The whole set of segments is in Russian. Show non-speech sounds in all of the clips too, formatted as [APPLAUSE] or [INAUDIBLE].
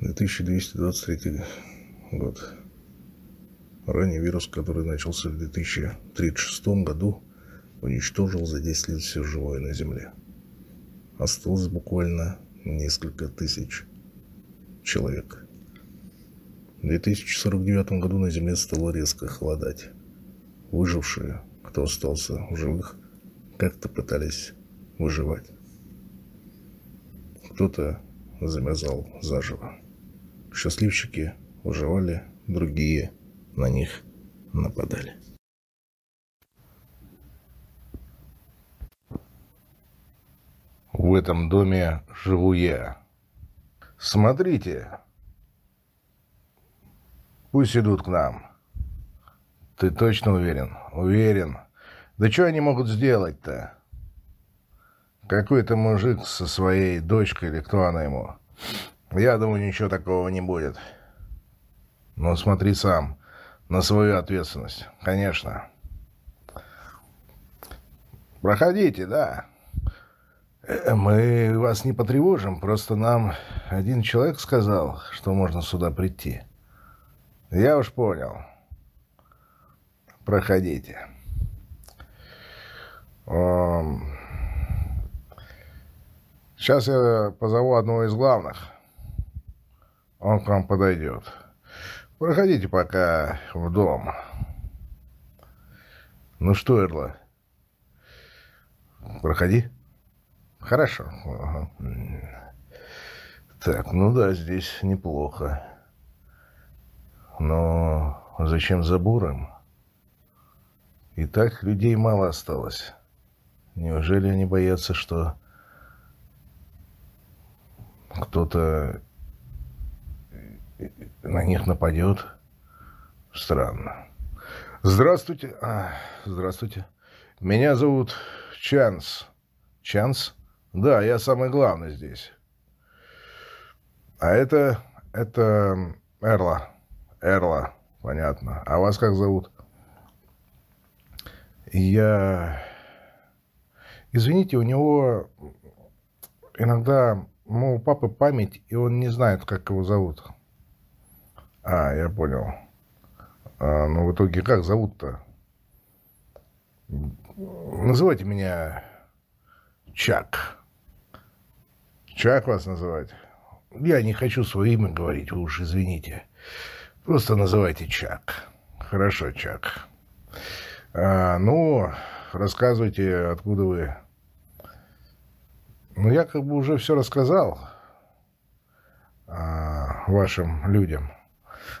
2223 год. Ранний вирус, который начался в 2036 году, уничтожил за 10 лет все живое на Земле. Осталось буквально несколько тысяч человек. В 2049 году на Земле стало резко холодать. Выжившие, кто остался в живых, как-то пытались выживать. Кто-то замерзал заживо. Счастливчики выживали, другие на них нападали. В этом доме живу я. Смотрите. Пусть идут к нам. Ты точно уверен? Уверен. Да что они могут сделать-то? Какой-то мужик со своей дочкой или кто она ему. Я думаю, ничего такого не будет. Но смотри сам. На свою ответственность. Конечно. Проходите, да. Э, мы вас не потревожим. Просто нам один человек сказал, что можно сюда прийти. Я уж понял. Проходите. Сейчас я позову одного из главных. Он к вам подойдет. Проходите пока в дом. Ну что, Эрла? Проходи. Хорошо. Ага. Так, ну да, здесь неплохо. Но зачем забором? И так людей мало осталось. Неужели они боятся, что кто-то на них нападет? Странно. Здравствуйте. А, здравствуйте. Меня зовут Чанс. Чанс? Да, я самый главный здесь. А это... это Эрла. Эрла, понятно. А вас как зовут? Я... Извините, у него иногда ну, у папы память, и он не знает, как его зовут. А, я понял. А, ну, в итоге как зовут-то? Называйте меня Чак. Чак вас называть? Я не хочу свое имя говорить, вы уж извините. Просто называйте Чак. Хорошо, Чак. А, ну, рассказывайте, откуда вы ну, я как бы уже все рассказал а, вашим людям.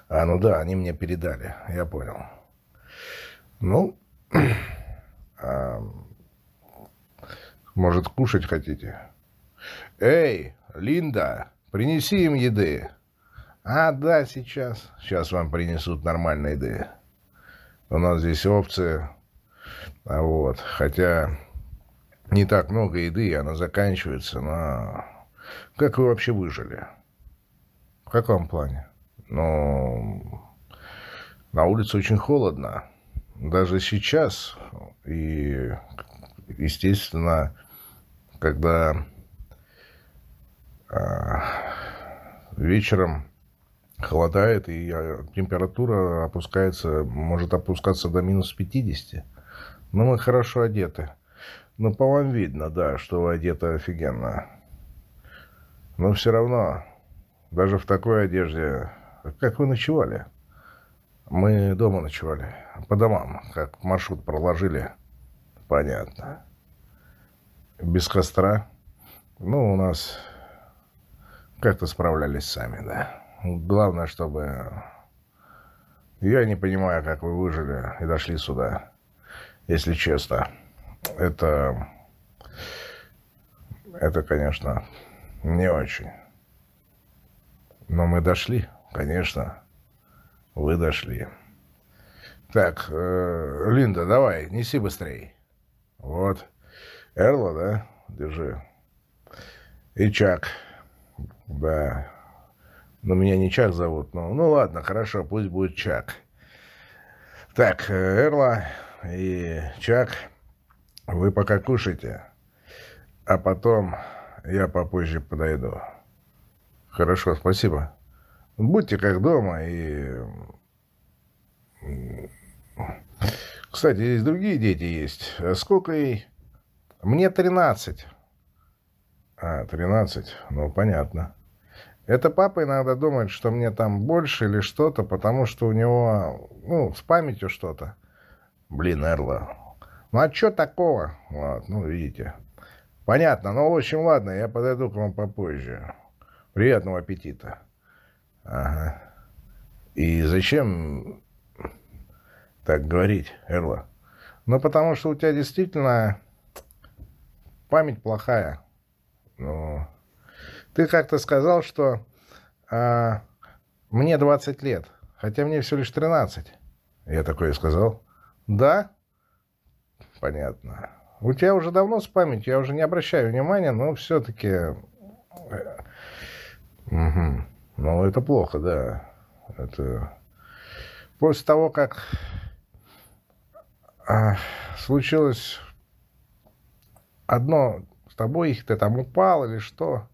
А, ну да, они мне передали, я понял. Ну, [CLEARS THROAT] а, может, кушать хотите? Эй, Линда, принеси им еды. А, да, сейчас. Сейчас вам принесут нормальной еды. У нас здесь овцы. А вот, хотя не так много еды, она заканчивается, но... Как вы вообще выжили? В каком плане? Ну, на улице очень холодно. Даже сейчас. И, естественно, когда а, вечером холодает, и температура опускается, может опускаться до минус 50. Но мы хорошо одеты. Ну, по вам видно, да, что вы одеты офигенно. Но все равно, даже в такой одежде... Как вы ночевали? Мы дома ночевали. По домам, как маршрут проложили. Понятно. Без костра? Ну, у нас как-то справлялись сами, да. Главное, чтобы... Я не понимаю, как вы выжили и дошли сюда, если честно это, это, конечно, не очень. Но мы дошли, конечно. Вы дошли. Так, э, Линда, давай, неси быстрей. Вот. Эрла, да? Держи. И Чак. Да. Но меня не Чак зовут. но ну ладно, хорошо, пусть будет Чак. Так, э, Эрла и Чак. Вы пока кушайте, а потом я попозже подойду. Хорошо, спасибо. Будьте как дома и... Кстати, здесь другие дети есть. А сколько ей? Мне 13. А, 13. Ну, понятно. Это папа иногда думает, что мне там больше или что-то, потому что у него, ну, с памятью что-то. Блин, Эрла. Ну, а что такого? Вот, ну, видите. Понятно. Ну, в общем, ладно, я подойду к вам попозже. Приятного аппетита. Ага. И зачем так говорить, Эрла? Ну, потому что у тебя действительно память плохая. Ну, ты как-то сказал, что а, мне 20 лет, хотя мне всего лишь 13. Я такое сказал. Да? Понятно. У тебя уже давно с памятью, я уже не обращаю внимания, но все-таки... Угу. Ну, это плохо, да. Это... После того, как а, случилось одно с тобой, ты там упал или что?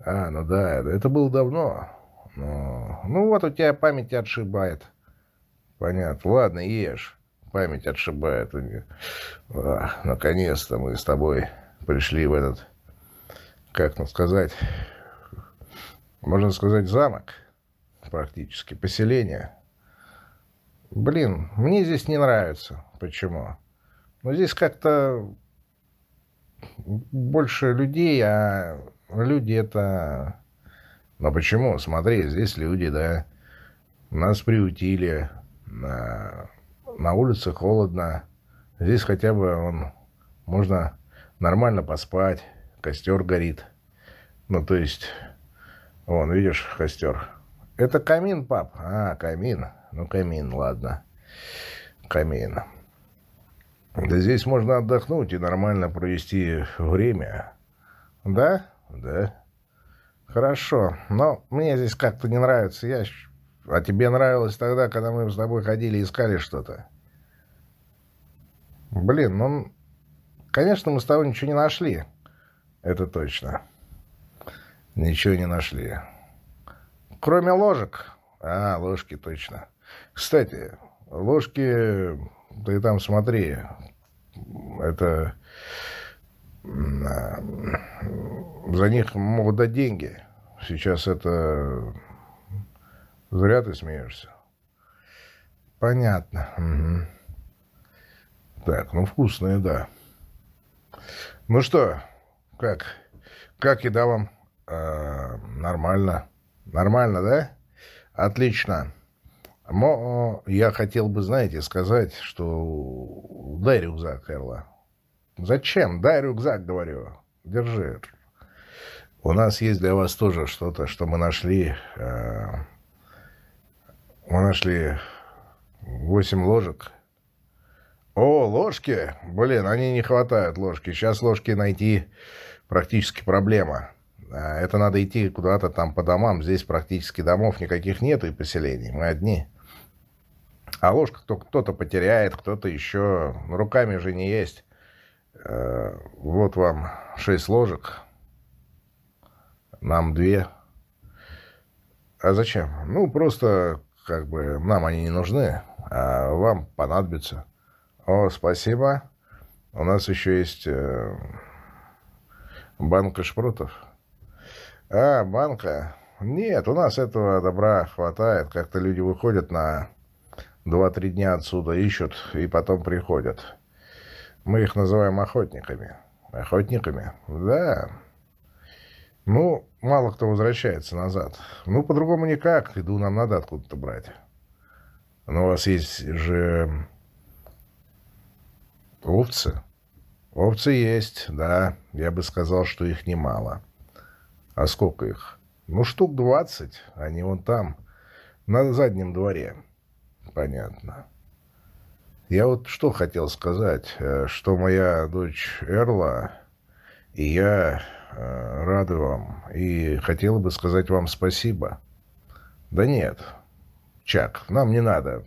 А, ну да, это было давно. Ну, ну вот у тебя память отшибает. Понятно. Ладно, ешь. Память отшибает. А, наконец-то мы с тобой пришли в этот, как нам сказать, можно сказать, замок практически, поселение. Блин, мне здесь не нравится. Почему? Ну, здесь как-то больше людей, а люди это... Но почему? Смотри, здесь люди, да, нас приутили, на, на улице холодно, здесь хотя бы он, можно нормально поспать, костер горит. Ну, то есть, вон, видишь, костер. Это камин, пап? А, камин. Ну, камин, ладно. Камин. Да здесь можно отдохнуть и нормально провести время. Да? Да. Хорошо. Но мне здесь как-то не нравится. Я... А тебе нравилось тогда, когда мы с тобой ходили и искали что-то? Блин, ну... Конечно, мы с тобой ничего не нашли. Это точно. Ничего не нашли. Кроме ложек. А, ложки точно. Кстати, ложки... Ты там смотри. Это за них могут дать деньги. Сейчас это... Зря ты смеешься. Понятно. Угу. Так, ну вкусные, да. Ну что, как? Как еда вам? Э, нормально. Нормально, да? Отлично. Но я хотел бы, знаете, сказать, что дай рюкзак, Эрла. Зачем? Дай рюкзак, говорю. Держи. У нас есть для вас тоже что-то, что мы нашли. Э, мы нашли восемь ложек. О, ложки? Блин, они не хватают ложки. Сейчас ложки найти практически проблема. А это надо идти куда-то там по домам. Здесь практически домов никаких нету и поселений. Мы одни. А ложка кто-то потеряет, кто-то еще. Руками же не есть. Э, вот вам шесть ложек. Нам две. А зачем? Ну, просто как бы нам они не нужны, а вам понадобятся. О, спасибо. У нас еще есть э, банка шпротов. А, банка. Нет, у нас этого добра хватает. Как-то люди выходят на 2-3 дня отсюда, ищут и потом приходят. Мы их называем охотниками. Охотниками? Да. Ну, мало кто возвращается назад. Ну, по-другому никак. Еду нам надо откуда-то брать. Но у вас есть же овцы. Овцы есть, да. Я бы сказал, что их немало. А сколько их? Ну, штук двадцать. Они вон там, на заднем дворе. Понятно. Я вот что хотел сказать, э, что моя дочь Эрла и я э, рады вам и хотела бы сказать вам спасибо. Да нет, Чак, нам не надо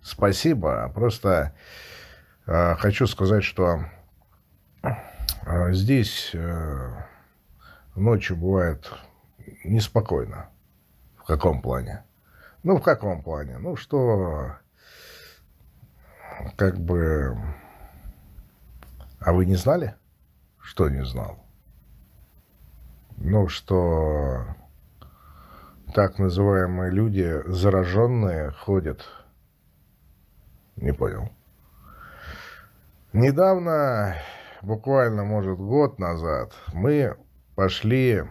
спасибо, просто э, хочу сказать, что здесь ночью бывает неспокойно. В каком плане? Ну, в каком плане? Ну, что... Как бы... А вы не знали? Что не знал? Ну, что так называемые люди, зараженные, ходят. Не понял. Недавно, буквально, может, год назад, мы пошли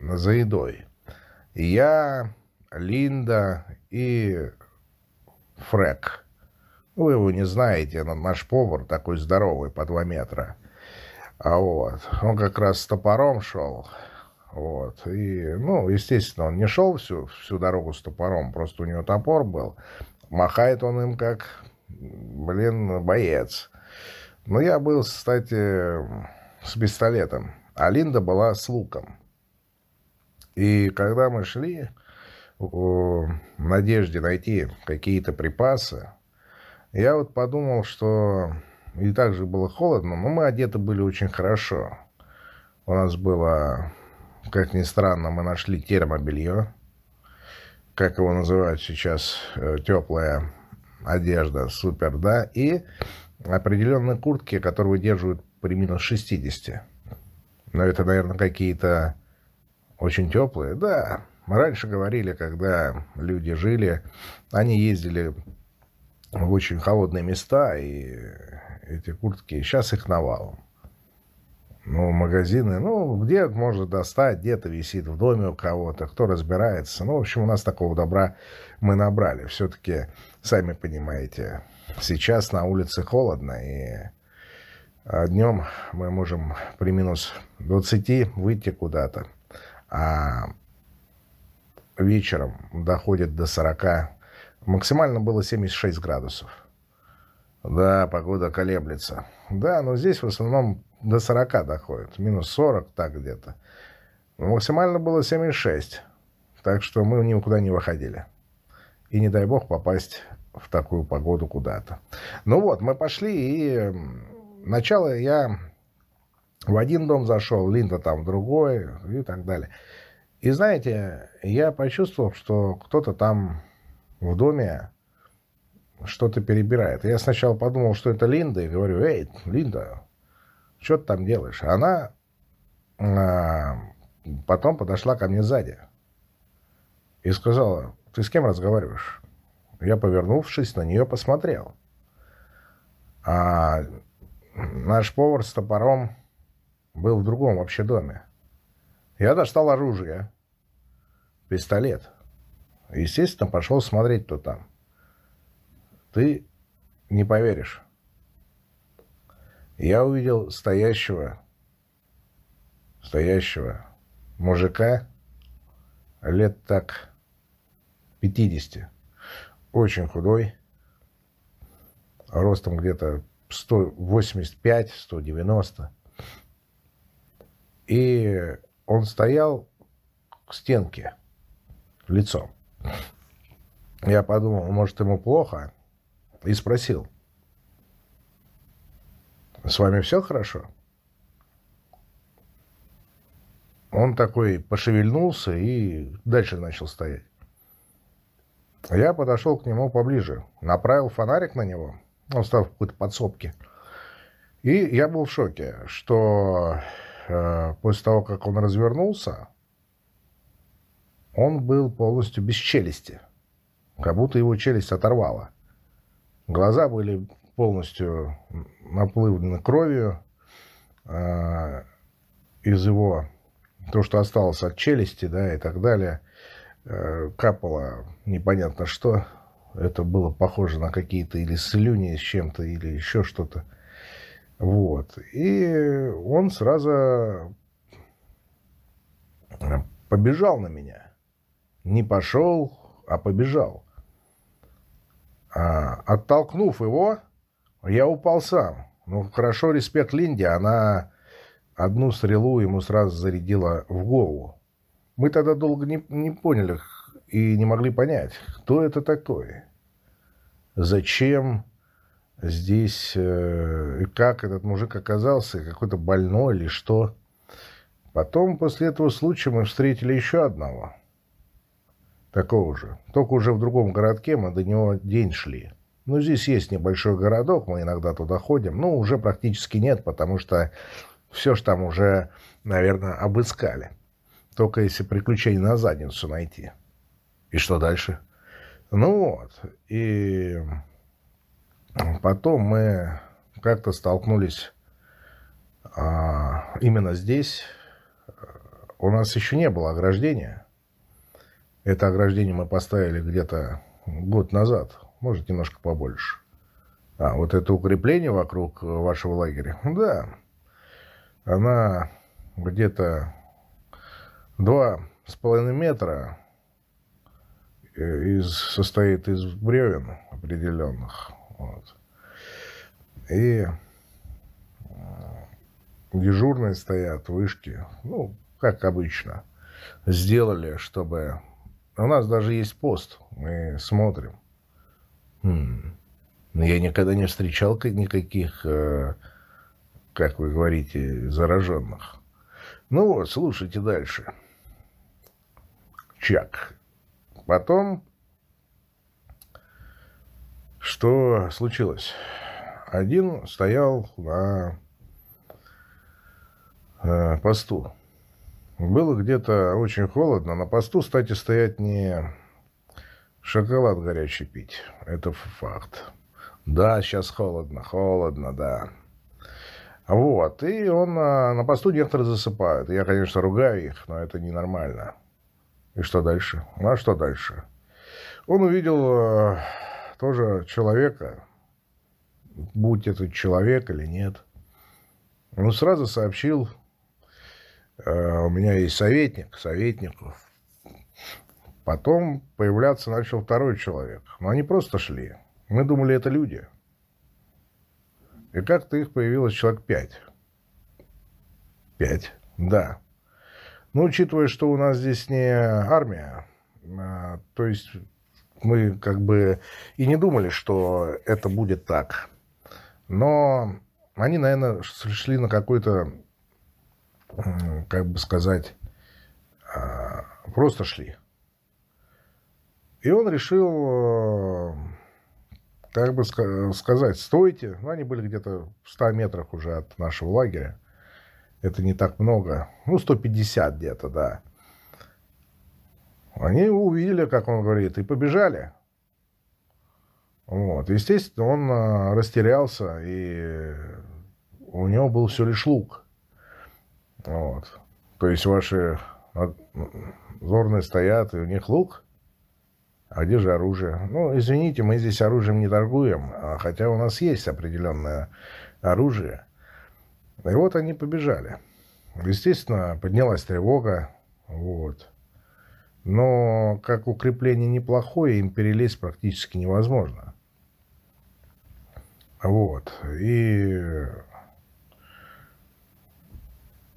за едой. Я, Линда и Фрек. Вы его не знаете, но наш повар такой здоровый, по два метра. А вот, он как раз с топором шел. Вот. И, ну, естественно, он не шел всю, всю дорогу с топором, просто у него топор был. Махает он им как, блин, боец. Но я был, кстати, с пистолетом, а Линда была с луком. И когда мы шли в надежде найти какие-то припасы, я вот подумал, что и так же было холодно, но мы одеты были очень хорошо. У нас было как ни странно, мы нашли термобелье, как его называют сейчас, э, теплая одежда, супер, да, и определенные куртки, которые выдерживают при минус 60. Но это, наверное, какие-то очень теплые. Да, раньше говорили, когда люди жили, они ездили в очень холодные места, и эти куртки, сейчас их навалом. Ну, магазины, ну, где можно достать, где-то висит в доме у кого-то, кто разбирается. Ну, в общем, у нас такого добра мы набрали. Все-таки, сами понимаете, сейчас на улице холодно, и а, днем мы можем при минус 20 выйти куда-то, а вечером доходит до 40. Максимально было 76 градусов. Да, погода колеблется. Да, но здесь в основном до 40 доходит. Минус 40, так где-то. Максимально было 7,6. Так что мы никуда не выходили. И не дай бог попасть в такую погоду куда-то. Ну вот, мы пошли, и начало я в один дом зашел, Линда там в другой, и так далее. И знаете, я почувствовал, что кто-то там в доме что-то перебирает. Я сначала подумал, что это Линда, и говорю, эй, Линда, что ты там делаешь? Она а, потом подошла ко мне сзади и сказала, ты с кем разговариваешь? Я, повернувшись, на нее посмотрел. А наш повар с топором был в другом вообще доме. Я достал оружие, пистолет. Естественно, пошел смотреть, кто там. Ты не поверишь я увидел стоящего, стоящего мужика лет так 50, очень худой, ростом где-то 185-190. И он стоял к стенке лицом. Я подумал, может, ему плохо, и спросил – с вами все хорошо? Он такой пошевельнулся и дальше начал стоять. Я подошел к нему поближе, направил фонарик на него, он стал в какой-то подсобке. И я был в шоке, что э, после того, как он развернулся, он был полностью без челюсти, как будто его челюсть оторвала. Глаза были полностью наплывлено кровью. Э, из его, то, что осталось от челюсти, да, и так далее, э, капало непонятно что. Это было похоже на какие-то или слюни с чем-то, или еще что-то. Вот. И он сразу побежал на меня. Не пошел, а побежал. А, оттолкнув его, я упал сам. Ну, хорошо, респект Линде, она одну стрелу ему сразу зарядила в голову. Мы тогда долго не, не поняли и не могли понять, кто это такой. Зачем здесь, э, и как этот мужик оказался, какой-то больной или что. Потом, после этого случая, мы встретили еще одного. Такого же. Только уже в другом городке мы до него день шли. Ну, здесь есть небольшой городок, мы иногда туда ходим. Ну, уже практически нет, потому что все ж там уже, наверное, обыскали. Только если приключения на задницу найти. И что дальше? Ну вот. И потом мы как-то столкнулись а, именно здесь. У нас еще не было ограждения. Это ограждение мы поставили где-то год назад, может, немножко побольше. А, вот это укрепление вокруг вашего лагеря, да, она где-то два с половиной метра из, состоит из бревен определенных. Вот. И э, дежурные стоят, вышки, ну, как обычно. Сделали, чтобы... У нас даже есть пост, мы смотрим. Хм. Я никогда не встречал никаких э, как вы говорите, зараженных. Ну вот, слушайте дальше. Чак. Потом, что случилось? Один стоял на э, посту. Было где-то очень холодно. На посту, кстати, стоять не шоколад горячий пить. Это факт. Да, сейчас холодно, холодно, да. Вот, и он а, на посту некоторые засыпают. Я, конечно, ругаю их, но это ненормально. И что дальше? Ну, а что дальше? Он увидел а, тоже человека, будь это человек или нет. Он сразу сообщил, а, у меня есть советник, советников. Потом появляться начал второй человек. Но они просто шли. Мы думали, это люди. И как-то их появилось человек пять. Пять, да. Ну, учитывая, что у нас здесь не армия, а, то есть мы как бы и не думали, что это будет так. Но они, наверное, шли на какой-то, как бы сказать, а, просто шли. И он решил как бы сказать, стойте. Ну, они были где-то в 100 метрах уже от нашего лагеря. Это не так много. Ну, 150 где-то, да. Они увидели, как он говорит, и побежали. Вот. Естественно, он а, растерялся, и у него был все лишь лук. Вот. То есть ваши а, зорные стоят, и у них лук – а где же оружие? Ну, извините, мы здесь оружием не торгуем, а хотя у нас есть определенное оружие. И вот они побежали. Естественно, поднялась тревога. Вот. Но как укрепление неплохое, им перелезть практически невозможно. Вот. И,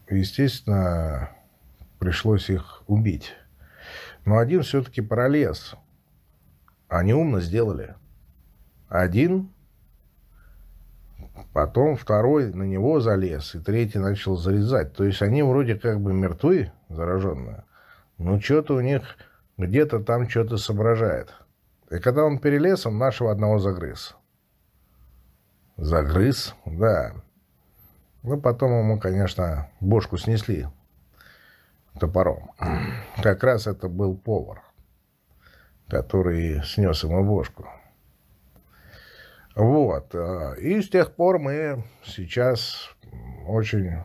естественно, пришлось их убить. Но один все-таки пролез. Они умно сделали. Один, потом второй на него залез, и третий начал зарезать. То есть они вроде как бы мертвы, зараженные, но что-то у них где-то там что-то соображает. И когда он перелез, он нашего одного загрыз. Загрыз? Да. Ну, потом ему, конечно, бошку снесли топором. Как раз это был повар который снес ему бошку. Вот. А, и с тех пор мы сейчас очень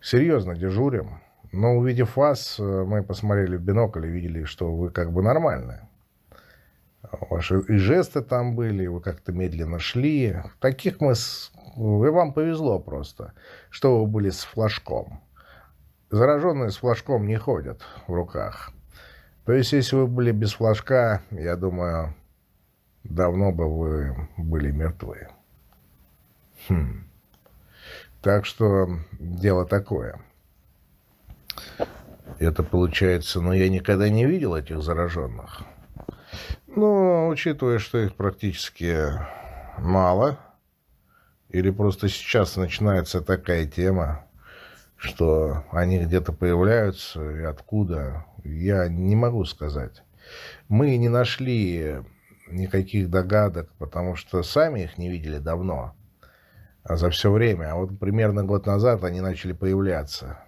серьезно дежурим. Но увидев вас, мы посмотрели в бинокль и видели, что вы как бы нормальные. Ваши и жесты там были, вы как-то медленно шли. Таких мы... С... И вам повезло просто, что вы были с флажком. Зараженные с флажком не ходят в руках. То есть, если вы были без флажка, я думаю, давно бы вы были мертвы. Хм. Так что дело такое. Это получается, но я никогда не видел этих зараженных. Но, учитывая, что их практически мало, или просто сейчас начинается такая тема, что они где-то появляются и откуда, я не могу сказать. Мы не нашли никаких догадок, потому что сами их не видели давно, а за все время. А вот примерно год назад они начали появляться.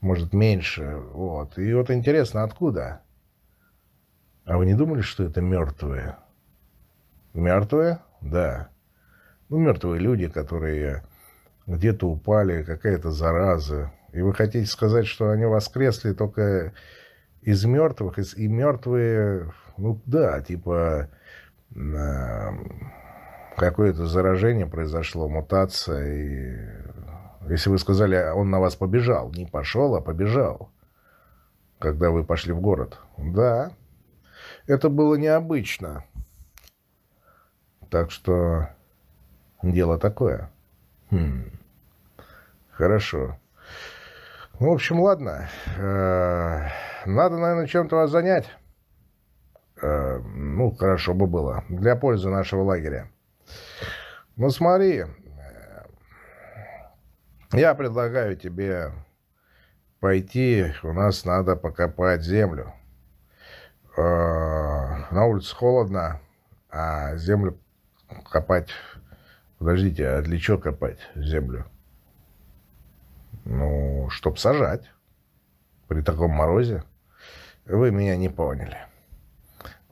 Может, меньше. Вот. И вот интересно, откуда? А вы не думали, что это мертвые? Мертвые? Да. Ну, мертвые люди, которые где-то упали, какая-то зараза. И вы хотите сказать, что они воскресли только из мертвых, из, и мертвые, ну да, типа э, какое-то заражение произошло, мутация, и если вы сказали, он на вас побежал, не пошел, а побежал, когда вы пошли в город. Да, это было необычно. Так что дело такое. Хм. Хорошо. В общем, ладно. Э, надо, наверное, чем-то вас занять. Э, ну, хорошо бы было. Для пользы нашего лагеря. Ну, смотри. Э, я предлагаю тебе пойти. У нас надо покопать землю. На улице холодно, а землю копать... Подождите, а для чего копать землю? Ну, чтоб сажать. При таком морозе. Вы меня не поняли.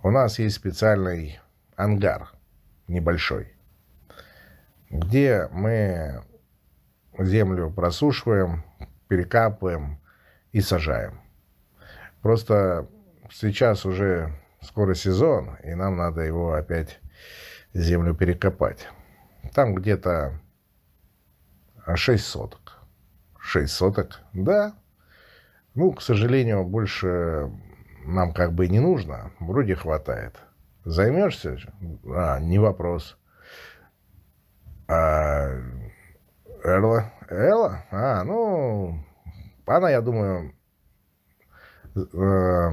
У нас есть специальный ангар небольшой, где мы землю просушиваем, перекапываем и сажаем. Просто сейчас уже скоро сезон, и нам надо его опять землю перекопать. Там где-то 6 соток. Шесть соток? Да. Ну, к сожалению, больше нам как бы не нужно. Вроде хватает. Займешься? А, не вопрос. А Эрла? Элла? А, ну, она, я думаю, э,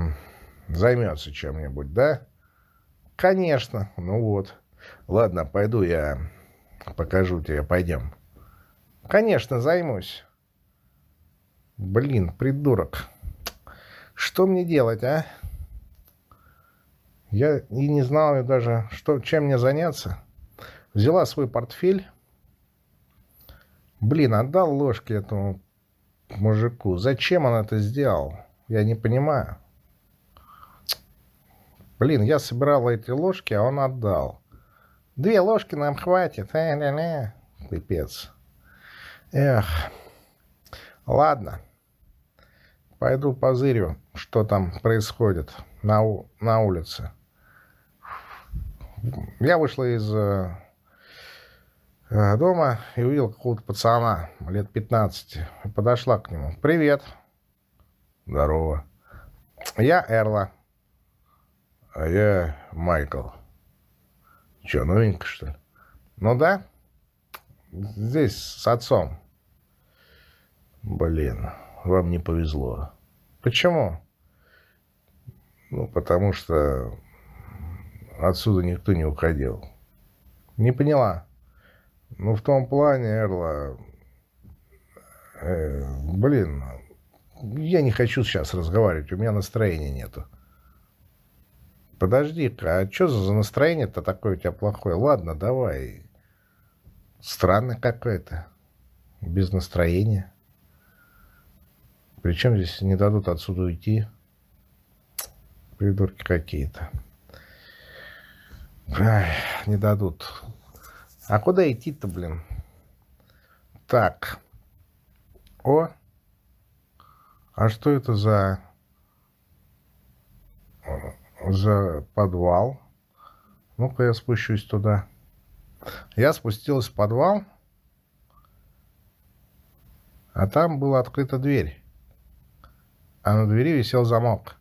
займется чем-нибудь, да? Конечно. Ну вот. Ладно, пойду я покажу тебе. Пойдем. Конечно, займусь. Блин, придурок. Что мне делать, а? Я и не знала даже, что, чем мне заняться. Взяла свой портфель. Блин, отдал ложки этому мужику. Зачем он это сделал? Я не понимаю. Блин, я собирал эти ложки, а он отдал. Две ложки нам хватит. Э-э-э. Пипец. Эх. Ладно. Пойду позырю, что там происходит на, на улице. Я вышла из э, э, дома и увидел какого-то пацана лет 15. И подошла к нему. «Привет». «Здорово». «Я Эрла». «А я Майкл». «Че, новенько, что ли?» «Ну да. Здесь с отцом». Блин, вам не повезло. Почему? Ну, потому что отсюда никто не уходил. Не поняла. Ну, в том плане, Эрла... Э, блин, я не хочу сейчас разговаривать, у меня настроения нету. Подожди-ка, а что за настроение-то такое у тебя плохое? Ладно, давай. Странно какое-то. Без настроения. Причем здесь не дадут отсюда уйти? Придурки какие-то. не дадут. А куда идти-то, блин? Так. О! А что это за... За подвал? Ну-ка я спущусь туда. Я спустилась в подвал, а там была открыта дверь а на двери висел замок,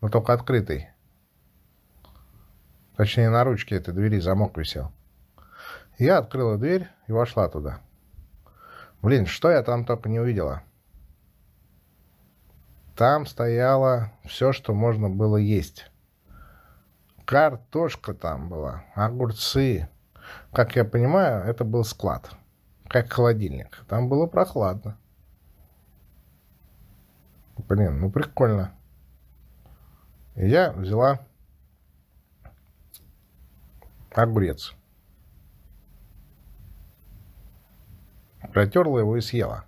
но только открытый. Точнее, на ручке этой двери замок висел. Я открыла дверь и вошла туда. Блин, что я там только не увидела. Там стояло все, что можно было есть. Картошка там была, огурцы. Как я понимаю, это был склад, как холодильник. Там было прохладно. Блин, ну прикольно. И я взяла огурец. Протерла его и съела.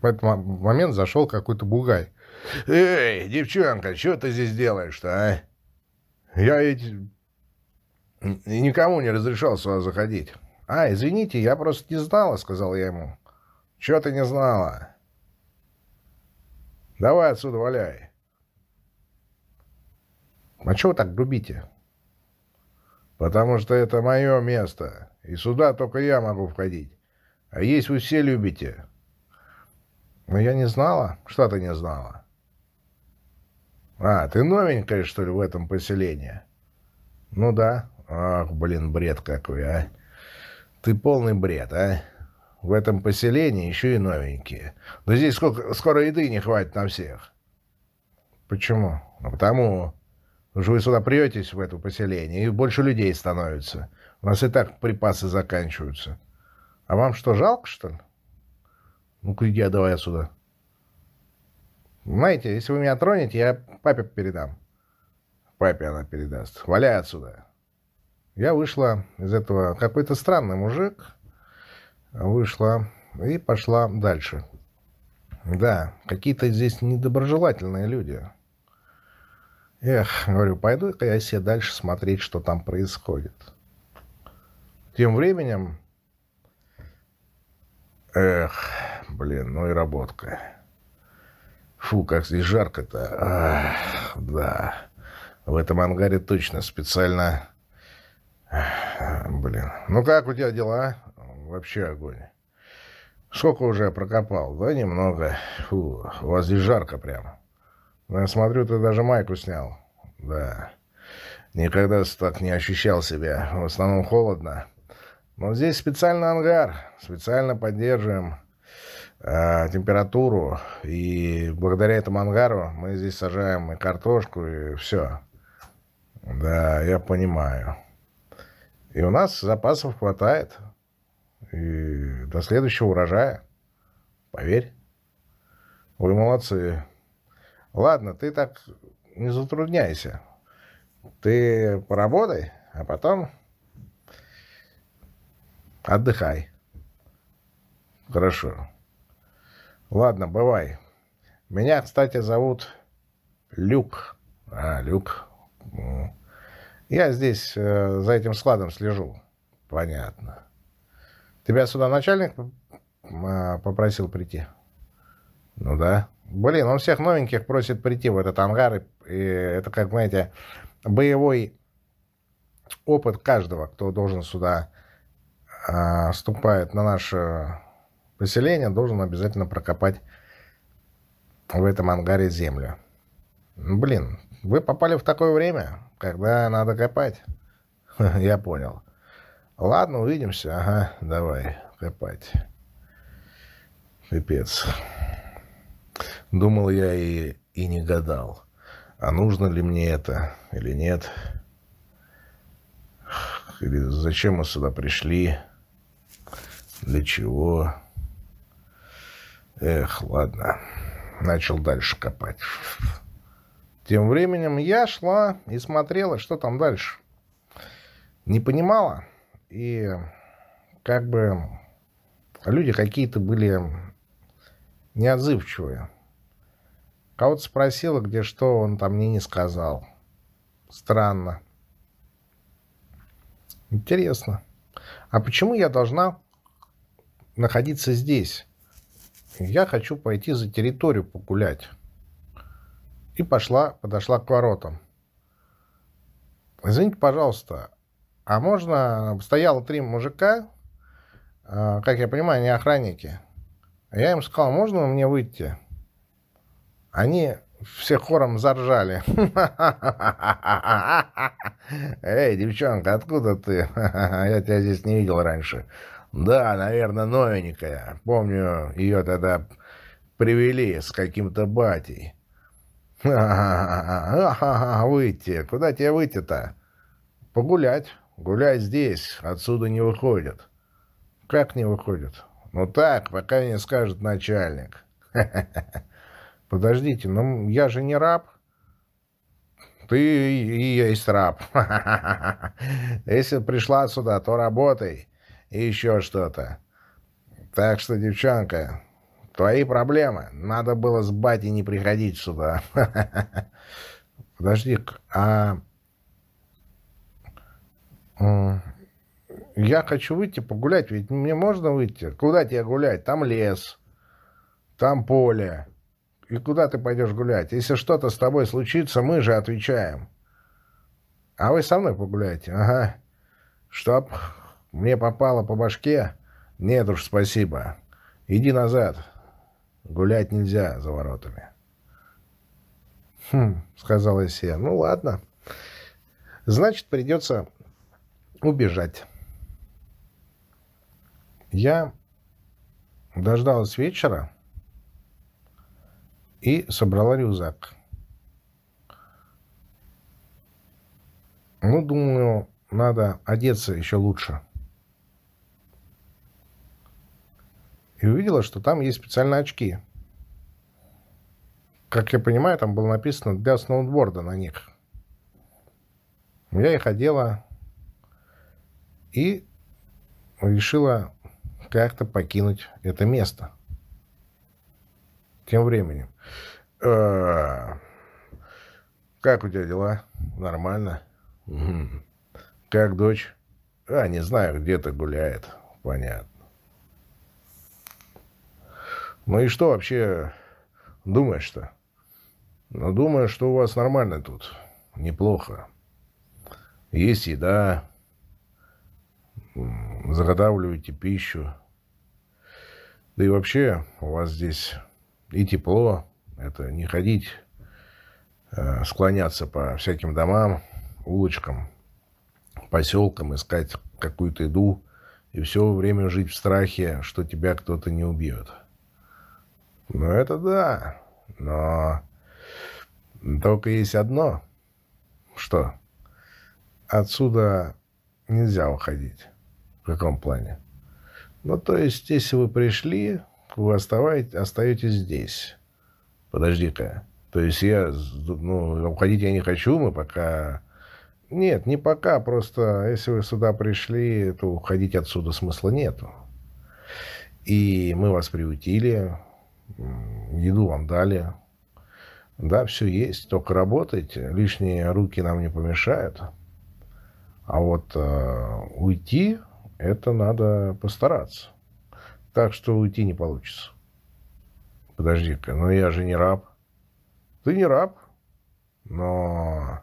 В этот момент зашел какой-то бугай. «Эй, девчонка, что ты здесь делаешь-то, а? Я ведь никому не разрешал сюда заходить». «А, извините, я просто не знала», — сказал я ему. «Чего ты не знала?» «Давай отсюда валяй». «А чего вы так грубите?» «Потому что это мое место, и сюда только я могу входить. А есть вы все любите». «Но я не знала. Что ты не знала?» «А, ты новенькая, что ли, в этом поселении?» «Ну да. Ах, блин, бред какой, а!» Ты полный бред, а? В этом поселении еще и новенькие. Да здесь сколько, скоро еды не хватит на всех. Почему? Ну, потому что вы сюда приетесь, в это поселение, и больше людей становится. У нас и так припасы заканчиваются. А вам что, жалко, что ли? Ну-ка, иди, давай отсюда. Знаете, если вы меня тронете, я папе передам. Папе она передаст. Валяй отсюда. Я вышла из этого... Какой-то странный мужик вышла и пошла дальше. Да, какие-то здесь недоброжелательные люди. Эх, говорю, пойду-ка я себе дальше смотреть, что там происходит. Тем временем... Эх, блин, ну и работка. Фу, как здесь жарко-то. Да, в этом ангаре точно специально Блин. Ну как у тебя дела? Вообще огонь. Сколько уже прокопал? Да немного. Фу, у вас здесь жарко прямо. Но я смотрю, ты даже майку снял. Да. Никогда так не ощущал себя. В основном холодно. Но здесь специальный ангар. Специально поддерживаем э, температуру. И благодаря этому ангару мы здесь сажаем и картошку, и все. Да, я понимаю. И у нас запасов хватает. И до следующего урожая. Поверь. Вы молодцы. Ладно, ты так не затрудняйся. Ты поработай, а потом отдыхай. Хорошо. Ладно, бывай. Меня, кстати, зовут Люк. А, Люк. Я здесь э, за этим складом слежу. Понятно. Тебя сюда начальник э, попросил прийти? Ну да. Блин, он всех новеньких просит прийти в этот ангар. И, и это, как, знаете, боевой опыт каждого, кто должен сюда э, ступает на наше поселение, должен обязательно прокопать в этом ангаре землю. Блин, вы попали в такое время, когда надо копать. [LAUGHS] Я понял. Ладно, увидимся. Ага, давай копать. Пипец. Думал я и, и не гадал, а нужно ли мне это или нет. Или зачем мы сюда пришли? Для чего? Эх, ладно. Начал дальше копать. Тем временем я шла и смотрела, что там дальше. Не понимала. И как бы люди какие-то были неотзывчивые. Кого-то спросила, где что, он там мне не сказал. Странно. Интересно. А почему я должна находиться здесь? Я хочу пойти за территорию погулять и пошла, подошла к воротам. Извините, пожалуйста, а можно... Стояло три мужика, а, как я понимаю, они охранники. Я им сказал, можно мне выйти? Они все хором заржали. [LAUGHS] Эй, девчонка, откуда ты? [LAUGHS] Я тебя здесь не видел раньше. Да, наверное, новенькая. Помню, ее тогда привели с каким-то батей. «Ага, [LAUGHS] выйти. Куда тебе выйти-то?» «Погулять. Гулять здесь. Отсюда не выходят». «Как не выходят?» «Ну так, пока не скажет начальник». [LAUGHS] «Подождите, ну я же не раб. Ты и есть раб. [LAUGHS] Если пришла сюда, то работай. И еще что-то. Так что, девчонка, твои проблемы. Надо было с батей не приходить сюда. [LAUGHS] Подожди, а... Я хочу выйти погулять, ведь мне можно выйти? Куда тебе гулять? Там лес, там поле. И куда ты пойдешь гулять? Если что-то с тобой случится, мы же отвечаем. А вы со мной погуляйте, ага. Чтоб мне попало по башке? Нет уж, спасибо. Иди назад. Гулять нельзя за воротами. Хм, сказала Сия. Ну ладно. Значит, придется убежать. Я дождалась вечера и собрала рюкзак. Ну, думаю, надо одеться еще лучше. И увидела, что там есть специальные очки. Как я понимаю, там было написано для сноуборда на них. Я их одела и решила как-то покинуть это место. Тем временем. Э, как у тебя дела? Нормально? Как дочь? А, не знаю, где-то гуляет. Понятно. Ну и что вообще думаешь-то? Ну, думаю, что у вас нормально тут. Неплохо. Есть еда. Заготавливаете пищу. Да и вообще у вас здесь и тепло. Это не ходить, э, склоняться по всяким домам, улочкам, поселкам, искать какую-то еду и все время жить в страхе, что тебя кто-то не убьет. Ну, это да. Но только есть одно. Что? Отсюда нельзя уходить. В каком плане? Ну, то есть, если вы пришли, вы оставаете, остаетесь здесь. Подожди-ка. То есть я, ну, уходить я не хочу, мы пока... Нет, не пока, просто если вы сюда пришли, то уходить отсюда смысла нету. И мы вас приутили, еду вам дали. Да, все есть, только работайте, лишние руки нам не помешают. А вот э, уйти, это надо постараться. Так что уйти не получится. Подожди-ка, но я же не раб. Ты не раб, но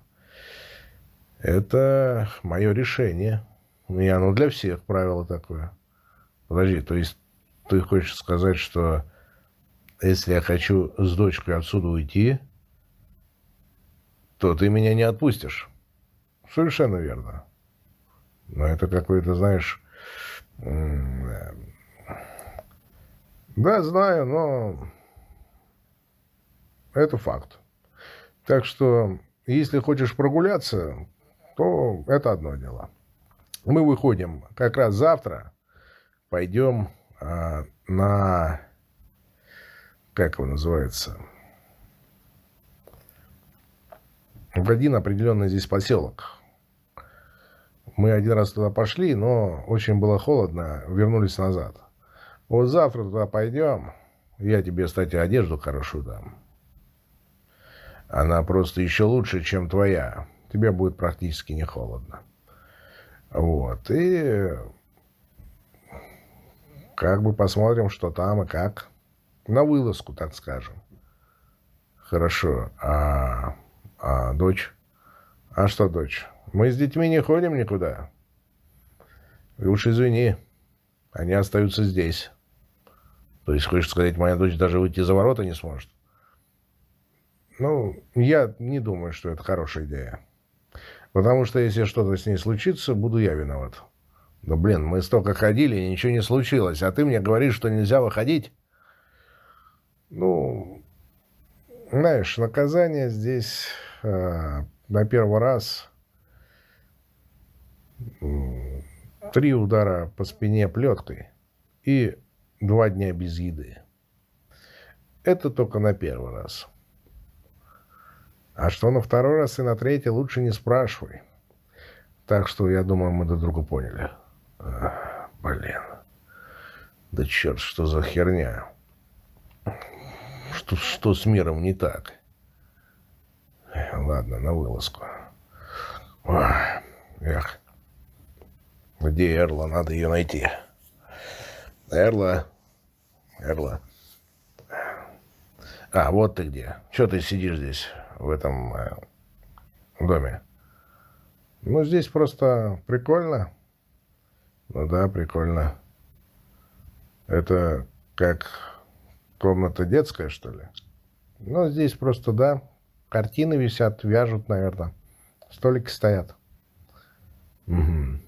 это мое решение. И оно для всех правило такое. Подожди, то есть ты хочешь сказать, что если я хочу с дочкой отсюда уйти, то ты меня не отпустишь. Совершенно верно. Но это какой-то, знаешь... Да, знаю, но это факт. Так что, если хочешь прогуляться, то это одно дело. Мы выходим как раз завтра, пойдем а, на как его называется, в один определенный здесь поселок. Мы один раз туда пошли, но очень было холодно, вернулись назад. Вот завтра туда пойдем, я тебе, кстати, одежду хорошую дам. Она просто еще лучше, чем твоя. Тебе будет практически не холодно. Вот, и как бы посмотрим, что там и как на вылазку, так скажем. Хорошо. А, а дочь? А что дочь? Мы с детьми не ходим никуда. И уж извини, они остаются здесь. То есть, хочешь сказать, моя дочь даже выйти за ворота не сможет? Ну, я не думаю, что это хорошая идея. Потому что если что-то с ней случится, буду я виноват. Да блин, мы столько ходили, ничего не случилось, а ты мне говоришь, что нельзя выходить? Ну, знаешь, наказание здесь э, на первый раз три удара по спине плеткой и два дня без еды. Это только на первый раз. А что на второй раз и на третий лучше не спрашивай. Так что, я думаю, мы друг друга поняли. А, блин. Да черт, что за херня. Что, что с миром не так? Ладно, на вылазку. Ох, эх. Где Эрла? Надо ее найти. Эрла. Эрла. А, вот ты где. Че ты сидишь здесь, в этом э, доме? Ну, здесь просто прикольно. Ну да, прикольно. Это как комната детская, что ли? Ну, здесь просто, да, картины висят, вяжут, наверное. Столики стоят. Угу.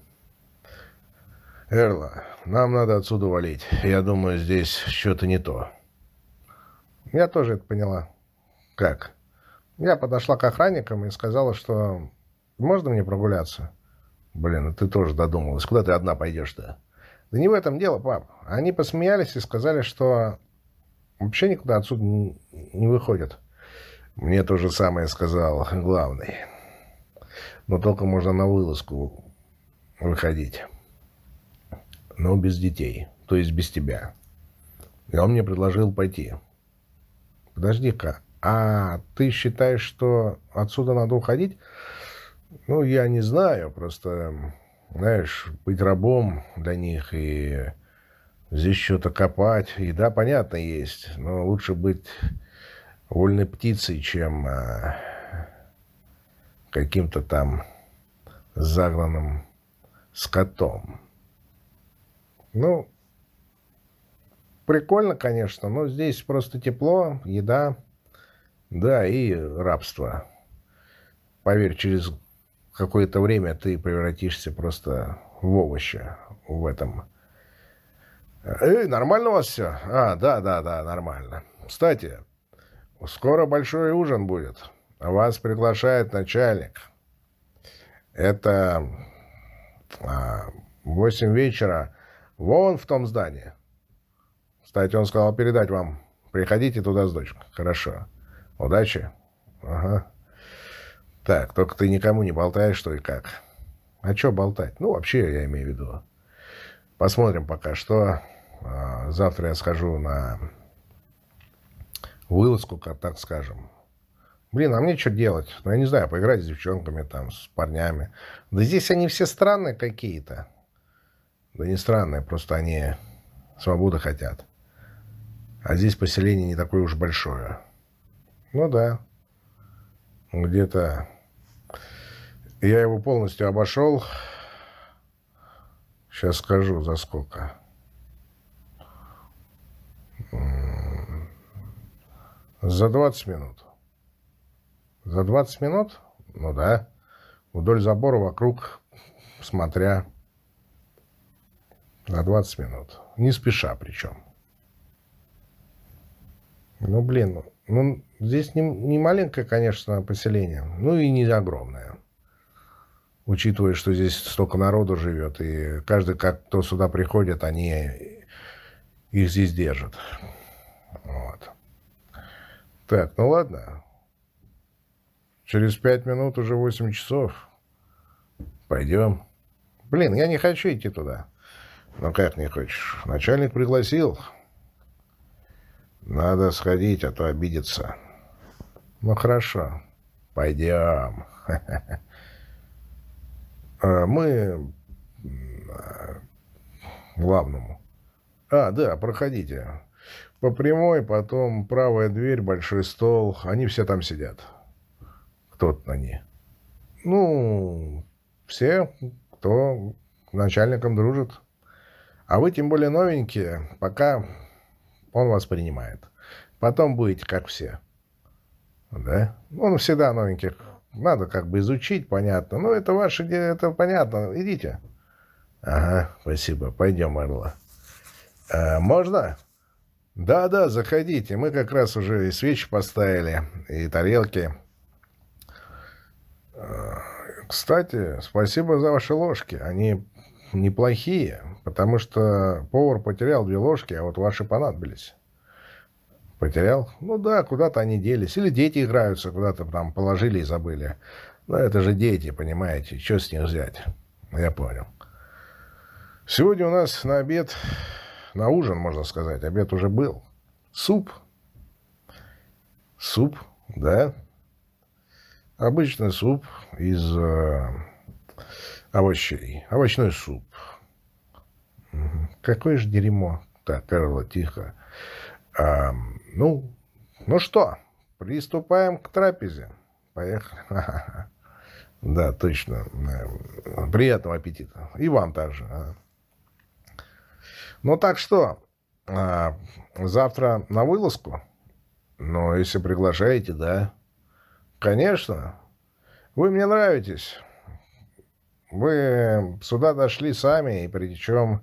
Эрла, нам надо отсюда валить. Я думаю, здесь что-то не то. Я тоже это поняла. Как? Я подошла к охранникам и сказала, что можно мне прогуляться? Блин, ну ты тоже додумалась. Куда ты одна пойдешь-то? Да не в этом дело, пап. Они посмеялись и сказали, что вообще никуда отсюда не выходят. Мне то же самое сказал главный. Но только можно на вылазку выходить. Но без детей, то есть без тебя. И он мне предложил пойти. Подожди-ка, а ты считаешь, что отсюда надо уходить? Ну, я не знаю, просто, знаешь, быть рабом для них и здесь что-то копать, еда, понятно, есть, но лучше быть вольной птицей, чем а, каким-то там загнанным скотом. Ну, прикольно, конечно, но здесь просто тепло, еда, да, и рабство. Поверь, через какое-то время ты превратишься просто в овоща в этом. Эй, нормально у вас все? А, да, да, да, нормально. Кстати, скоро большой ужин будет. Вас приглашает начальник. Это а, 8 вечера вон в том здании. Кстати, он сказал передать вам. Приходите туда с дочкой. Хорошо. Удачи. Ага. Так, только ты никому не болтаешь, что и как. А что болтать? Ну, вообще, я имею в виду. Посмотрим пока что. А, завтра я схожу на вылазку, как так скажем. Блин, а мне что делать? Ну, я не знаю, поиграть с девчонками, там, с парнями. Да здесь они все странные какие-то. Да не странные, просто они свободы хотят. А здесь поселение не такое уж большое. Ну да. Где-то... Я его полностью обошел. Сейчас скажу, за сколько. За 20 минут. За 20 минут? Ну да. Вдоль забора вокруг, смотря. За 20 минут. Не спеша причем. Ну, блин, ну, здесь не, не маленькое, конечно, поселение, ну и не огромное. Учитывая, что здесь столько народу живет, и каждый, как кто сюда приходит, они их здесь держат. Вот. Так, ну ладно. Через пять минут уже восемь часов. Пойдем. Блин, я не хочу идти туда. Ну как не хочешь? Начальник пригласил. Надо сходить, а то обидится. Ну, хорошо. Пойдем. [LAUGHS] А, мы главному. А, да, проходите. По прямой, потом правая дверь, большой стол. Они все там сидят. Кто-то на ней. Ну, все, кто начальником дружит. А вы, тем более новенькие, пока он вас принимает. Потом будете как все. Да? Он всегда новеньких. Надо как бы изучить, понятно. Ну, это ваше это понятно. Идите. Ага, спасибо. Пойдем, Эрла. А, можно? Да-да, заходите. Мы как раз уже и свечи поставили, и тарелки. А, кстати, спасибо за ваши ложки. Они неплохие, потому что повар потерял две ложки, а вот ваши понадобились. Потерял? Ну да, куда-то они делись. Или дети играются, куда-то там положили и забыли. Но это же дети, понимаете, что с них взять? Я понял. Сегодня у нас на обед, на ужин, можно сказать, обед уже был. Суп. Суп, да. Обычный суп из э, овощей. Овощной суп. Какое же дерьмо. Так, Карла, тихо. А, ну, ну что, приступаем к трапезе. Поехали. [LAUGHS] Да, точно. Приятного аппетита. И вам также. А. Ну так что, а, завтра на вылазку? Ну, если приглашаете, да. Конечно. Вы мне нравитесь. Вы сюда дошли сами, и причем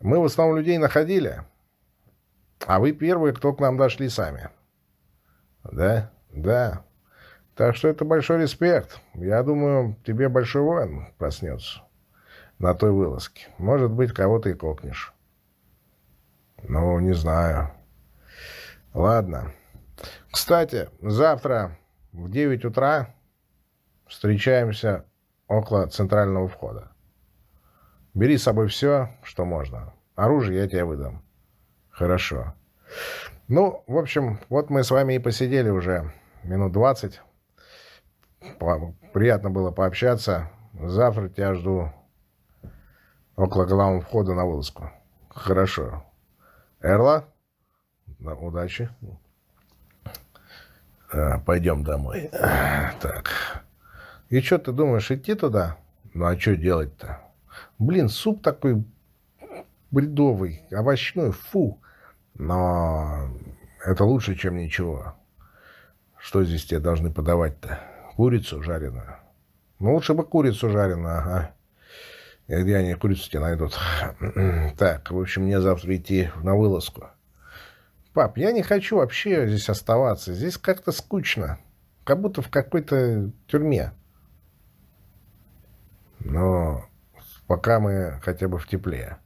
мы в основном людей находили. А вы первые, кто к нам дошли сами. Да? Да. Так что это большой респект. Я думаю, тебе большой воин проснется на той вылазке. Может быть, кого-то и кокнешь. Ну, не знаю. Ладно. Кстати, завтра в 9 утра встречаемся около центрального входа. Бери с собой все, что можно. Оружие я тебе выдам. Хорошо. Ну, в общем, вот мы с вами и посидели уже минут 20. Приятно было пообщаться. Завтра тебя жду около главного входа на вылазку. Хорошо. Эрла, да, удачи. А, пойдем домой. Так. И что ты думаешь, идти туда? Ну а что делать-то? Блин, суп такой бредовый, овощной, фу. Но это лучше, чем ничего. Что здесь тебе должны подавать-то? Курицу жареную? Ну, лучше бы курицу жареную, ага. И где они курицу тебе найдут? [CLEARS THROAT] так, в общем, мне завтра идти на вылазку. Пап, я не хочу вообще здесь оставаться. Здесь как-то скучно. Как будто в какой-то тюрьме. Но пока мы хотя бы в тепле.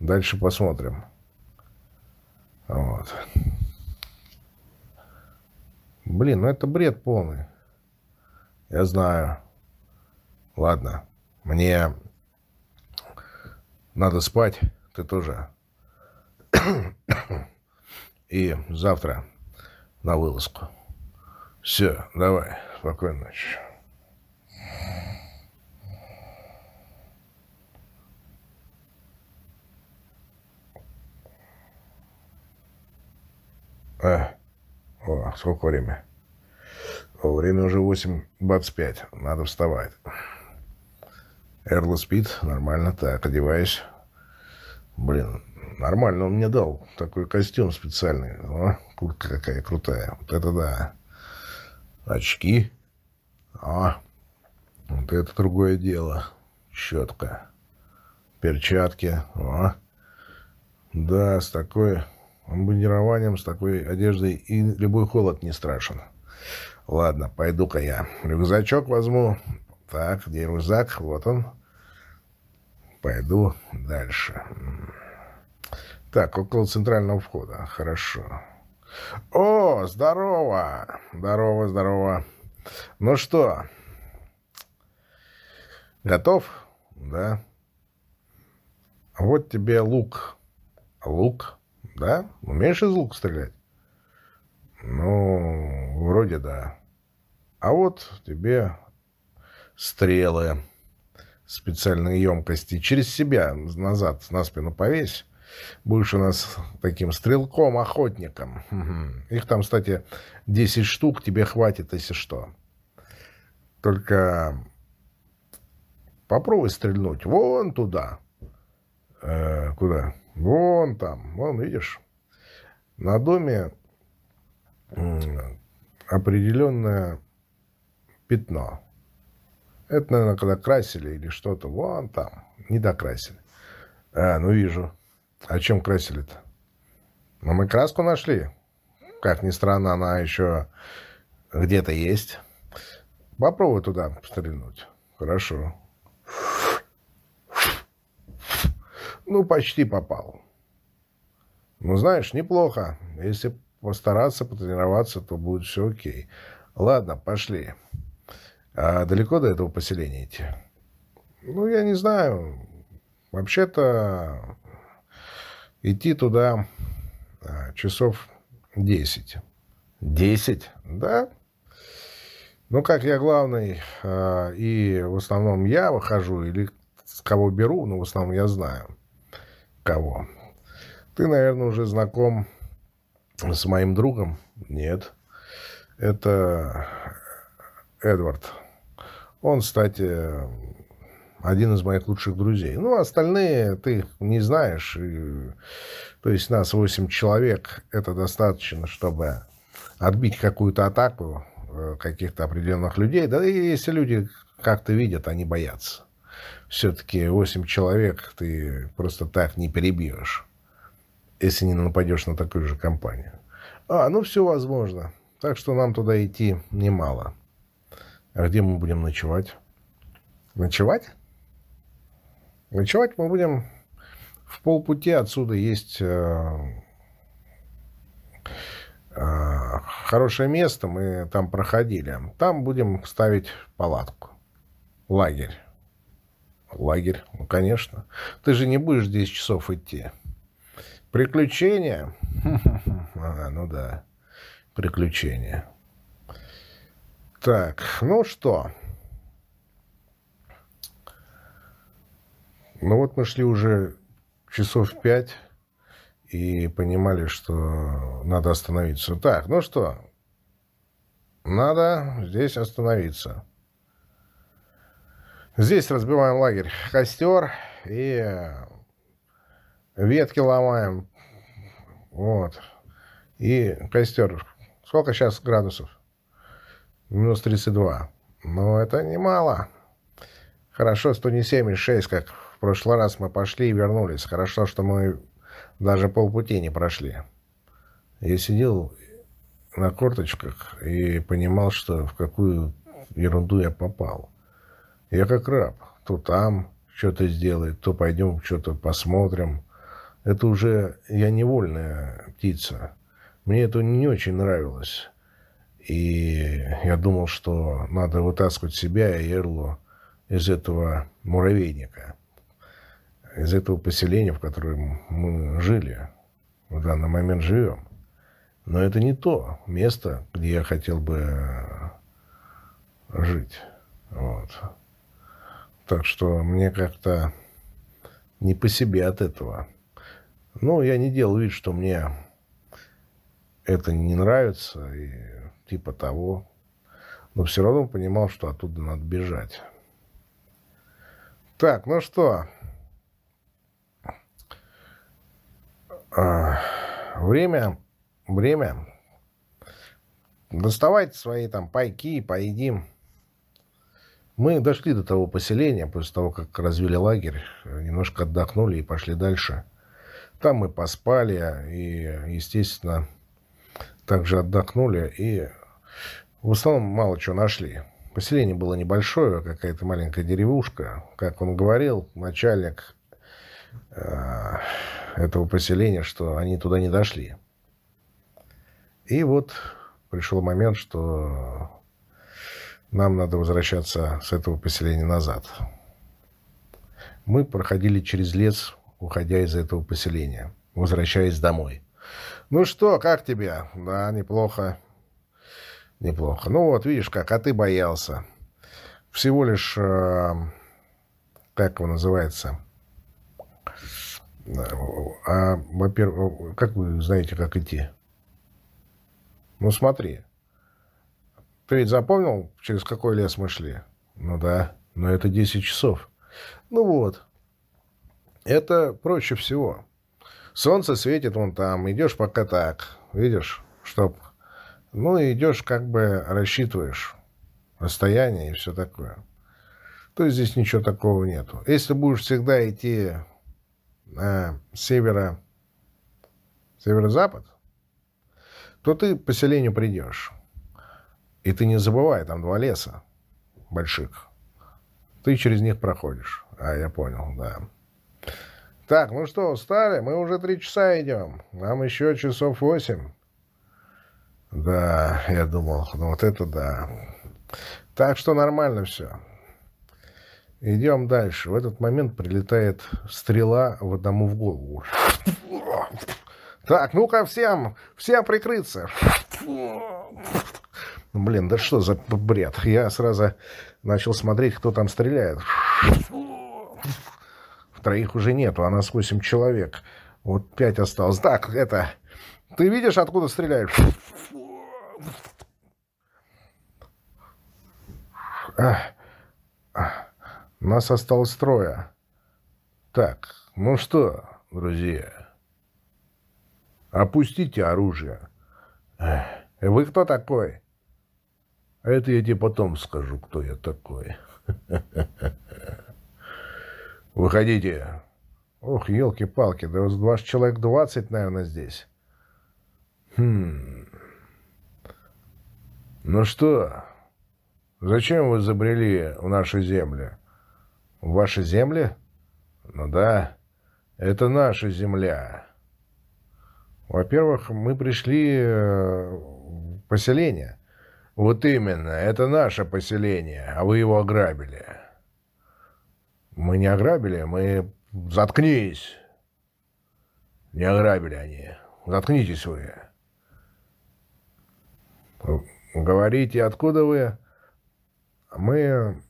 Дальше посмотрим. Вот. Блин, ну это бред полный. Я знаю. Ладно. Мне надо спать. Ты тоже. [COUGHS] И завтра на вылазку. Все, давай. Спокойной ночи. А, о, сколько время? О, время уже 8.25. Надо вставать. Эрла спит. Нормально. Так, одеваюсь. Блин, нормально он мне дал. Такой костюм специальный. О, куртка какая крутая. Вот это да. Очки. А, вот это другое дело. Щетка. Перчатки. О. Да, с такой Бандированием с такой одеждой и любой холод не страшен. Ладно, пойду-ка я. Рюкзачок возьму. Так, где рюкзак? Вот он. Пойду дальше. Так, около центрального входа. Хорошо. О, здорово! Здорово, здорово. Ну что, готов? Да. Вот тебе лук. Лук. Да? Умеешь из лука стрелять? Ну, вроде да. А вот тебе стрелы специальные емкости. Через себя назад на спину повесь. Будешь у нас таким стрелком-охотником. Их там, кстати, 10 штук тебе хватит, если что. Только попробуй стрельнуть вон туда. Э, куда? Вон там, вон, видишь, на доме определенное пятно. Это, наверное, когда красили или что-то. Вон там. Не докрасили. А, ну вижу. А чем красили-то? Ну, мы краску нашли. Как ни странно, она еще где-то есть. Попробуй туда стрельнуть. Хорошо. Ну, почти попал. Ну, знаешь, неплохо. Если постараться, потренироваться, то будет все окей. Ладно, пошли. А далеко до этого поселения идти? Ну, я не знаю. Вообще-то идти туда а, часов десять. Десять? Да. Ну, как я главный, а, и в основном я выхожу, или с кого беру, но в основном я знаю, кого. Ты, наверное, уже знаком с моим другом? Нет. Это Эдвард. Он, кстати, один из моих лучших друзей. Ну, остальные ты не знаешь. И, то есть нас восемь человек. Это достаточно, чтобы отбить какую-то атаку э, каких-то определенных людей. Да и если люди как-то видят, они боятся. Все-таки восемь человек ты просто так не перебьешь, если не нападешь на такую же компанию. А, ну все возможно. Так что нам туда идти немало. А где мы будем ночевать? Ночевать? Ночевать мы будем в полпути отсюда есть э, э, хорошее место, мы там проходили. Там будем ставить палатку. Лагерь. Лагерь, ну, конечно. Ты же не будешь 10 часов идти. Приключения? [LAUGHS] А, ну да, приключения. Так, ну что? Ну вот мы шли уже часов пять и понимали, что надо остановиться. Так, ну что, надо здесь остановиться. Здесь разбиваем лагерь, костер и ветки ломаем. Вот. И костер. Сколько сейчас градусов? Минус 32. Но это немало. Хорошо, что не 7,6, как в прошлый раз мы пошли и вернулись. Хорошо, что мы даже полпути не прошли. Я сидел на корточках и понимал, что в какую ерунду я попал. Я как раб. То там что-то сделает, то пойдем что-то посмотрим. Это уже я невольная птица. Мне это не очень нравилось. И я думал, что надо вытаскивать себя и Эрлу из этого муравейника из этого поселения, в котором мы жили, в данный момент живем. Но это не то место, где я хотел бы жить. Вот. Так что мне как-то не по себе от этого. Ну, я не делал вид, что мне это не нравится и типа того. Но все равно понимал, что оттуда надо бежать. Так, ну что, А, время, время. Доставайте свои там пайки, поедим. Мы дошли до того поселения, после того, как развили лагерь, немножко отдохнули и пошли дальше. Там мы поспали и, естественно, также отдохнули и в основном мало чего нашли. Поселение было небольшое, какая-то маленькая деревушка. Как он говорил, начальник э, этого поселения, что они туда не дошли. И вот пришел момент, что нам надо возвращаться с этого поселения назад. Мы проходили через лес, уходя из этого поселения, возвращаясь домой. «Ну что, как тебе?» «Да, неплохо». «Неплохо. Ну вот, видишь как, а ты боялся. Всего лишь, э, как его называется, а, во-первых, как вы знаете, как идти? Ну, смотри. Ты ведь запомнил, через какой лес мы шли? Ну да, но это 10 часов. Ну вот. Это проще всего. Солнце светит вон там, идешь пока так, видишь, чтоб... Ну, идешь как бы рассчитываешь расстояние и все такое. То есть здесь ничего такого нету. Если будешь всегда идти э, северо, северо-запад, то ты к поселению придешь. И ты не забывай, там два леса больших. Ты через них проходишь. А, я понял, да. Так, ну что, устали? Мы уже три часа идем. Нам еще часов восемь. Да, я думал, ну вот это да. Так что нормально все. Идем дальше. В этот момент прилетает стрела в одному в голову. Так, ну-ка всем, всем прикрыться. Блин, да что за бред? Я сразу начал смотреть, кто там стреляет. Троих уже нету, а нас восемь человек. Вот пять осталось. Так, это... Ты видишь, откуда стреляют? Нас осталось трое. Так, ну что, друзья, опустите оружие. Вы кто такой? Это я тебе потом скажу, кто я такой. [LAUGHS] Выходите. Ох, елки-палки, да у вас человек двадцать, наверное, здесь. Хм. Ну что, зачем вы забрели в наши земли? В ваши земли? Ну да, это наша земля. Во-первых, мы пришли э, в поселение. Вот именно, это наше поселение, а вы его ограбили. Мы не ограбили, мы... Заткнись! Не ограбили они. Заткнитесь вы. Говорите, откуда вы? Мы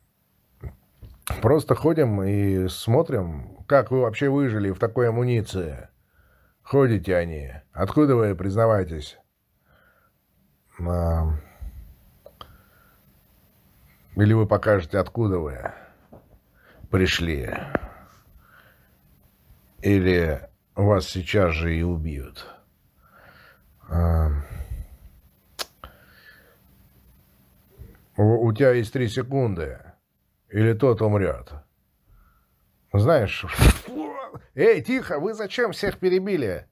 просто ходим и смотрим, как вы вообще выжили в такой амуниции. Ходите они. Откуда вы, признавайтесь? Или вы покажете, откуда вы пришли? Или вас сейчас же и убьют? У, у тебя есть три секунды. Или тот умрет. Знаешь... [LAUGHS] Эй, тихо, вы зачем всех перебили?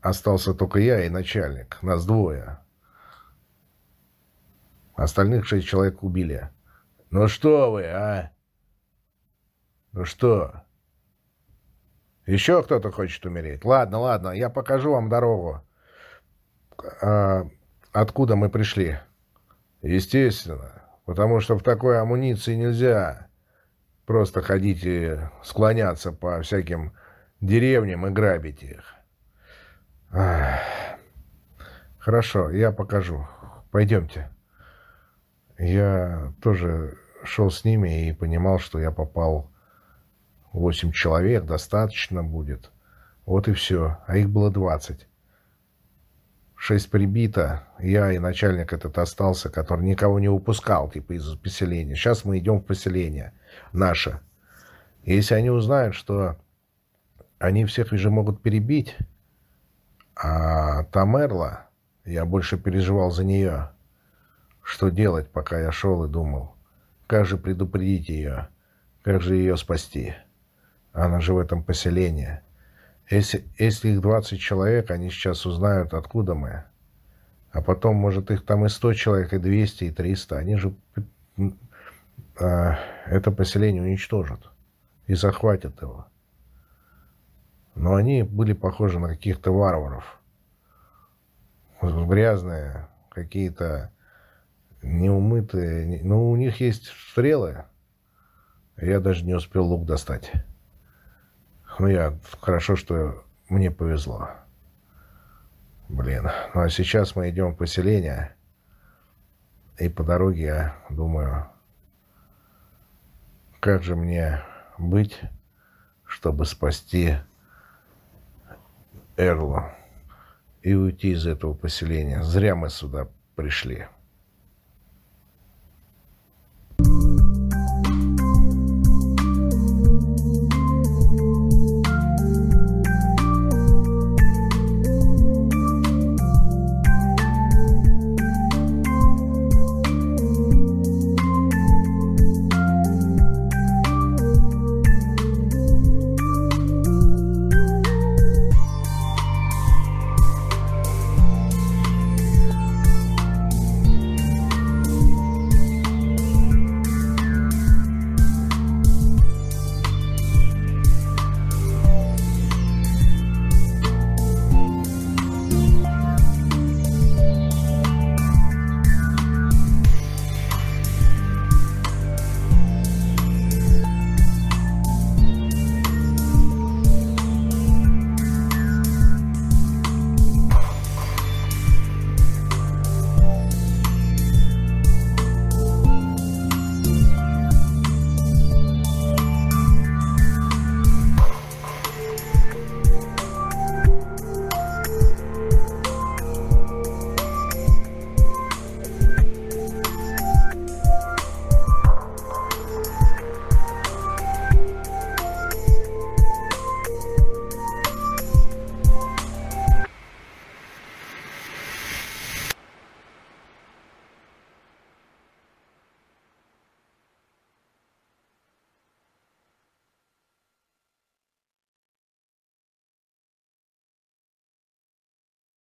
Остался только я и начальник. Нас двое. Остальных шесть человек убили. Ну что вы, а? Ну что? Еще кто-то хочет умереть? Ладно, ладно, я покажу вам дорогу. А, откуда мы пришли? Естественно, потому что в такой амуниции нельзя просто ходить и склоняться по всяким деревням и грабить их. Хорошо, я покажу. Пойдемте. Я тоже шел с ними и понимал, что я попал восемь человек, достаточно будет. Вот и все. А их было двадцать. Шесть прибито. Я и начальник этот остался, который никого не упускал, типа, из поселения. Сейчас мы идем в поселение наше. Если они узнают, что они всех уже могут перебить, а Тамерла, я больше переживал за нее, что делать, пока я шел и думал, как же предупредить ее, как же ее спасти. Она же в этом поселении. Если, если их 20 человек, они сейчас узнают, откуда мы. А потом, может, их там и 100 человек, и 200, и 300. Они же э, это поселение уничтожат и захватят его. Но они были похожи на каких-то варваров. Грязные, какие-то неумытые. Но у них есть стрелы. Я даже не успел лук достать. Ну, я... Хорошо, что мне повезло. Блин. Ну, а сейчас мы идем в поселение. И по дороге я думаю, как же мне быть, чтобы спасти Эрлу и уйти из этого поселения. Зря мы сюда пришли.